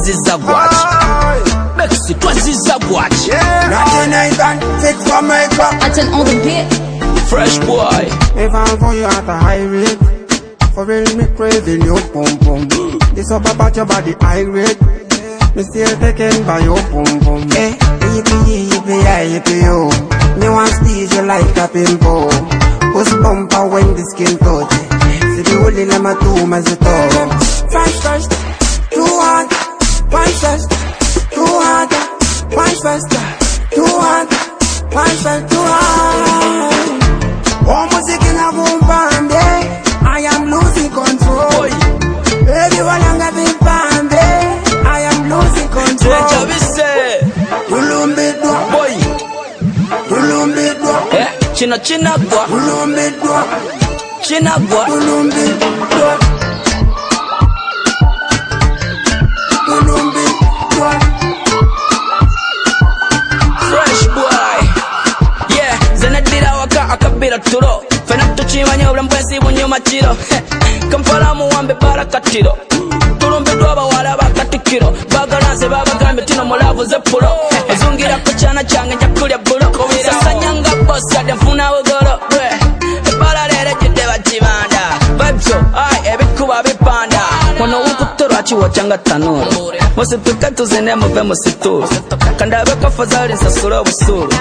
twaziza gwaki bekisi twaziza gwaki Nothing I can fix for my back. I turn on the beat. fresh boy If I for you at a high rate, for real me craving your pum pum. This up about your body high rate. Me still taken by your pum pum. Eh, yippee yippee yeah, yippee yo. Me want squeeze you like a pimple. Push bumper when the skin touch. See the whole in my two as it all. French hard. Punch first, too hard. Punch first, too hard. Punch first, too. Oh, music in a boom band, eh? I am losing control. Baby, while I'm having band, eh? I am losing control. Ulumbi dwa, boy ulumbi dwa, eh kino kinagwa ulumbi dwa, kinagwa ulumbi dwa. akabira tulo fena tukimanyi obulamukwesi bunyuma kiro kampala muwambe bala katiro tulumbiddwa abawala bakatikkiro bagalanze babagambye tino mulabuze pulo ozungira ku kyana kyange njakulya bulo. Sasanya nga bosadde nfuna bugolo ebbala leero ejjudde bakibanda vibso ai ebikuba bipanda ono wukutte lwakiwokya nga tanuulu musituke tuzine muve mu situuru kandabe kafo zali nsasule obusuulu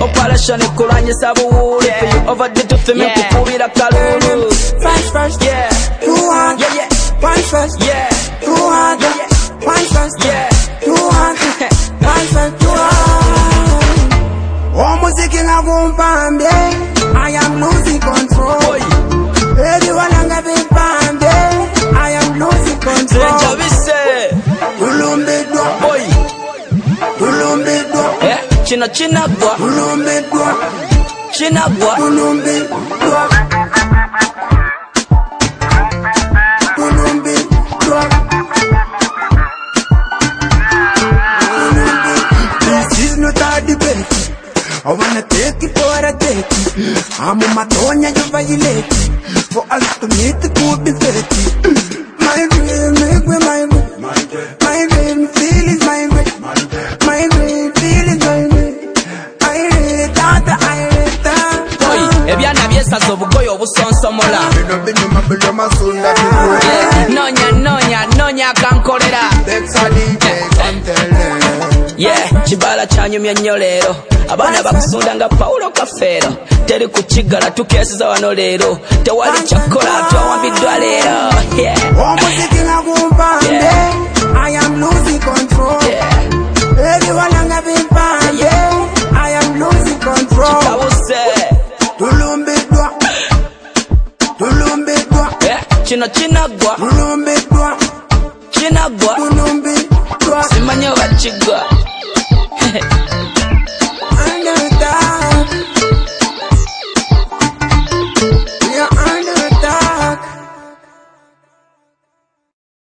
operation kulwanyisa buwuuli ovadde tufime kukubira kalulu French first, Yeah. too hard. Yeah, yeah. Punch first, Yeah. too hard. Yeah, yeah. Punch first, Yeah. too hard. Punch first, too hard. Oh, music in a boom band, eh? I am losing control. Boy, China, China, boa. Ulumbe, boa. China, boa. Ulumbe, boa. Ulumbe, boa. This is not a debate. I wanna take you for a date. I'm on my tone and. For us to meet, it could be 30. yesaza obugoye obusonsomola nonya nonya nonya akankolera ye kibala kyanyumya nnyo leero. Abaana bakusunda nga pawulo kafeero. Teri kukigala tukeeseza wano leero. Tewali kyakukola twawambiddwa leero. Omuzikina gumpande. I am losing control. Yeah. everyone nga kino kinagwa tulumbi dwa, kinagwa